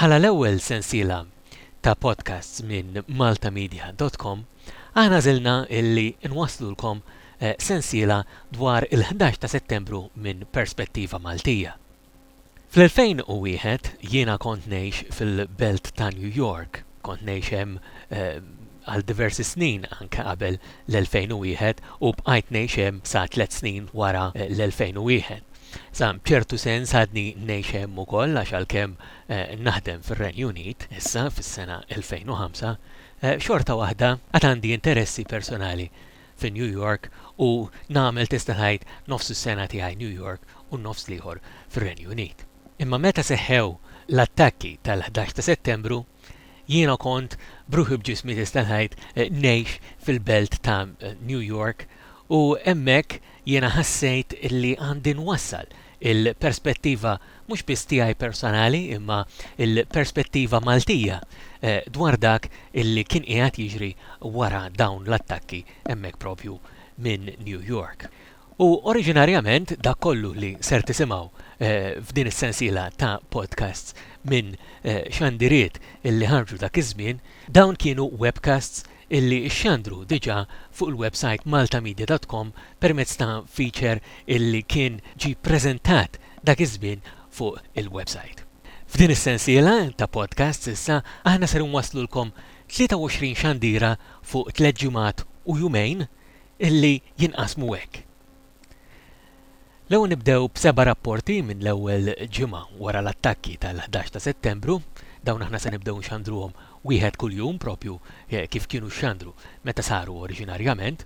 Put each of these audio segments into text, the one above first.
Bħala l-ewwel sensiela ta' podcasts minn maltamedia dot com, aħna żilna li nwasslulkom sensiela dwar il-ħdax ta' Settembru minn perspettiva Maltija. Fl-2001 jiena kont ngħix fil-belt ta' New York, kont ngħix hemm għal diversi snin anke qabel l-2001 u bqajt ngħix hemm sa tliet snin wara l-2001. Sa b'ċertu sens għadni ngħix hemm ukoll għax għalkemm naħdem fir-Renju Unit issa fis-sena 2005, xorta waħda għad għandi interessi personali fi New York u nagħmel tista' tgħid nofs is-sena tiegħi New York u n-nofs l-ieħor fir-Renju Unit. Imma meta seħħew l-attakki tal-ħdax ta' Settembru jiena kont b'ruħi b'ġismi tista' tgħid ngħix fil-belt ta' New York u hemmhekk Jiena ħassejt li għandi nwassal il-perspettiva mhux biss tiegħi personali imma l-perspettiva Maltija dwar dak li kien qiegħed jiġri wara dawn l-attakki hemmhekk proprju minn New York. U oriġinarjament dak kollu li ser tisimgħu f'din is-sensiela ta' podcasts minn xandiriet li ħarġu dak iż-żmien, dawn kienu webcasts illi xxandru diġà fuq il-websajt maltamedia dot com permezz ta' feature illi kien ġie ppreżentat dak iż-żmien fuq il-websajt. F'din is-sensiela ta' podcasts issa aħna ser inwasslulkom 23 xandira fuq tliet ġimgħat u jumejn illi jinqasmu hekk. L-ewwel nibdew b'seba' rapporti minn l-ewwel ġimgħa wara l-attakki tal-ħdax ta' Settembru. Dawn aħna se nibdew nxandruhom wieħed kuljum propju kif kienu xxandru meta saru oriġinarjament.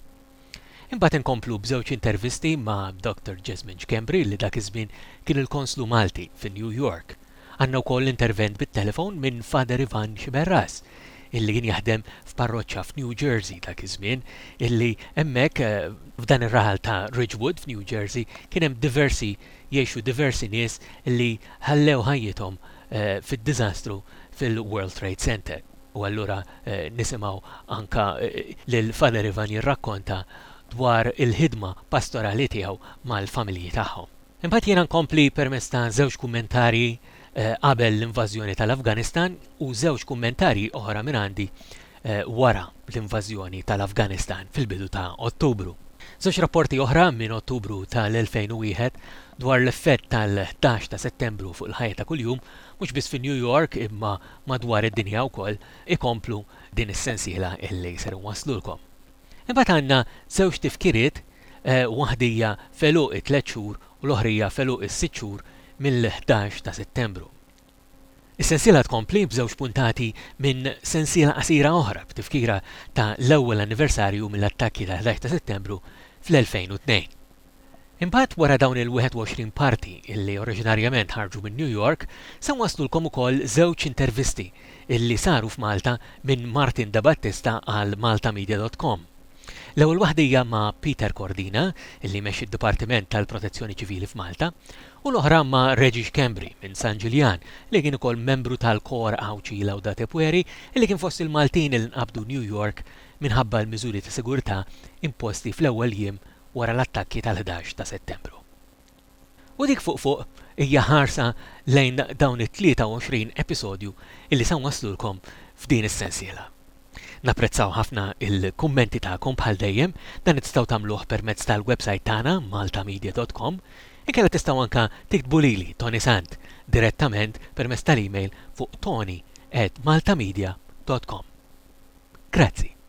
Imbagħad inkomplu b'żewġ intervisti ma' Dr. Jesmond Schembri li dak iż-żmien kien il-Konslu Malti fi New York. Għandna wkoll intervent bit-telefon minn Father Ivan Xiberras, illi kien jaħdem f'parroċċa f'New Jersey dak iż-żmien, illi hemmhekk, f'dan ir-raħal ta' Ridgewood f'New Jersey, kien hemm diversi, jgħixu diversi nies illi ħallew ħajjithom fid-diżastru fil-World Trade Center. U allura nisimgħu anke lil Father Ivan jirrakkonta dwar il-ħidma pastorali tiegħu mal-familji tagħhom. Imbagħad jiena nkompli permezz ta' żewġ kummentarji qabel l-invażjoni tal-Afganistan u żewġ kummentarji oħra minn għandi wara l-invażjoni tal-Afganistan fil-bidu ta' Ottubru. Żewġ rapporti oħra minn Ottubru tal-2001 dwar l-effett tal-11 ta' Settembru fuq il-ħajja ta' kuljum, mhux biss fi New York imma madwar id-dinja wkoll, ikomplu din is-sensiela li ser inwasslulkom. Imbagħad għandna żewġ tifkiriet, waħdhija f'għeluq it-tliet xhur u l-oħrija f'għeluq is-sitt xhur mill-ħdax ta' Settembru. Is-sensiela tkompli b'żewġ puntati minn sensiela qasira oħra b'tifkira ta' l-ewwel anniversarju mill-attakki tal-ħdax ta' Settembru fl-2002. Imbagħad wara dawn il-21 parti illi oriġinarjament ħarġu minn New York, se nwasslulkom ukoll żewġ intervisti illi saru f'Malta minn Martin Debattista għal maltamedia dot com. L-ewwel waħda hija ma' Peter Cordina, illi jmexxi d-Dipartiment tal-Protezzjoni Ċivili f'Malta, u l-oħra ma' Reggie Schembri minn San Ġiljan li kien ukoll membru tal-Kor Għawdxi Laudate Pueri illi kien fost il-Maltin illi nqabdu New York minħabba l-miżuri ta' sigurtà imposti fl-ewwel jiem wara l-attakki tal-ħdax ta' Settembru. U dik fuq fuq hija ħarsa lejn dawn it-23 episodju li se nwasslulkom f'din is-sensiela. Napprezzaw ħafna l-kummenti tagħkom bħal dejjem, dan tistgħu tagħmluh permezz tal-websajt tagħna maltamedia.com, inkella tistgħu anke tiktbu lili, Toni Sant, direttament permezz tal-email fuq toni@maltamedia.com. Grazzi.